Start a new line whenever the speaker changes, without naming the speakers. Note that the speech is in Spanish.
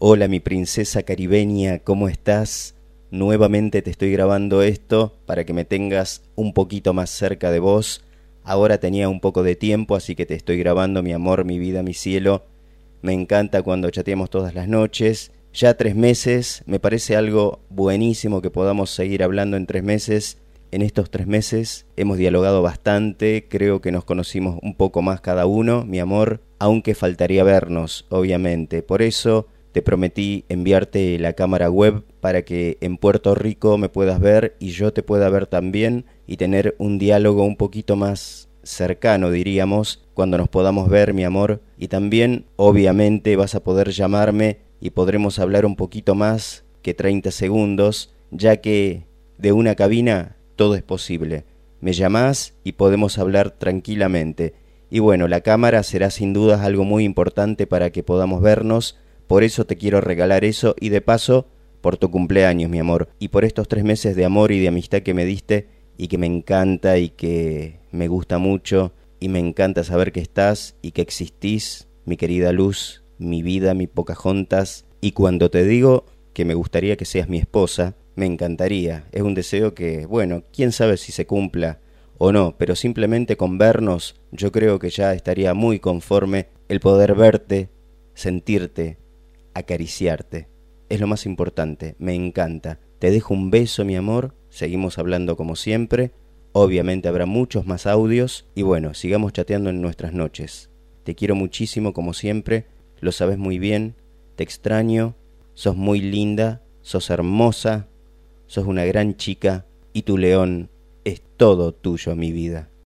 Hola mi princesa caribeña, ¿cómo estás? Nuevamente te estoy grabando esto para que me tengas un poquito más cerca de vos. Ahora tenía un poco de tiempo, así que te estoy grabando mi amor, mi vida, mi cielo. Me encanta cuando chateamos todas las noches. Ya tres meses, me parece algo buenísimo que podamos seguir hablando en tres meses. En estos tres meses hemos dialogado bastante, creo que nos conocimos un poco más cada uno, mi amor, aunque faltaría vernos, obviamente. Por eso te prometí enviarte la cámara web para que en Puerto Rico me puedas ver y yo te pueda ver también y tener un diálogo un poquito más cercano, diríamos, cuando nos podamos ver, mi amor. Y también, obviamente, vas a poder llamarme y podremos hablar un poquito más que 30 segundos, ya que de una cabina todo es posible. Me llamás y podemos hablar tranquilamente. Y bueno, la cámara será sin dudas algo muy importante para que podamos vernos por eso te quiero regalar eso y de paso por tu cumpleaños, mi amor, y por estos tres meses de amor y de amistad que me diste y que me encanta y que me gusta mucho y me encanta saber que estás y que existís, mi querida luz, mi vida, mi Pocahontas, y cuando te digo que me gustaría que seas mi esposa, me encantaría. Es un deseo que, bueno, quién sabe si se cumpla o no, pero simplemente con vernos yo creo que ya estaría muy conforme el poder verte, sentirte, acariciarte. Es lo más importante, me encanta. Te dejo un beso, mi amor, seguimos hablando como siempre. Obviamente habrá muchos más audios y bueno, sigamos chateando en nuestras noches. Te quiero muchísimo como siempre, lo sabes muy bien, te extraño, sos muy linda, sos hermosa, sos una gran chica y tu león es todo tuyo, mi vida.